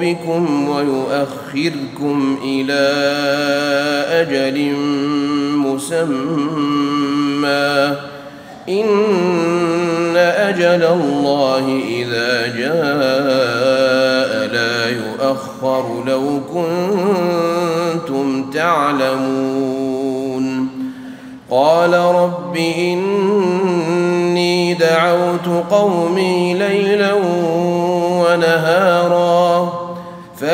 ذنوبكم ويؤخركم إلى أجل مسمى. إن أجل الله إذا جاء لا يؤخر لو كنتم تعلمون. قال رب إني دعوت قومي ليلا ونهارا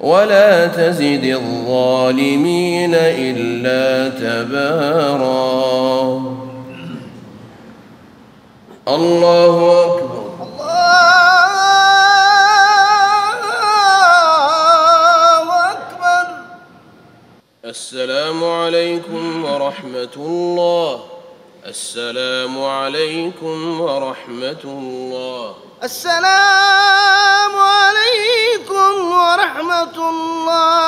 ولا تزد الظالمين إلا تبارا. الله أكبر. الله أكبر. السلام عليكم ورحمة الله. السلام عليكم ورحمة الله. السلام عليكم عليكم ورحمة الله.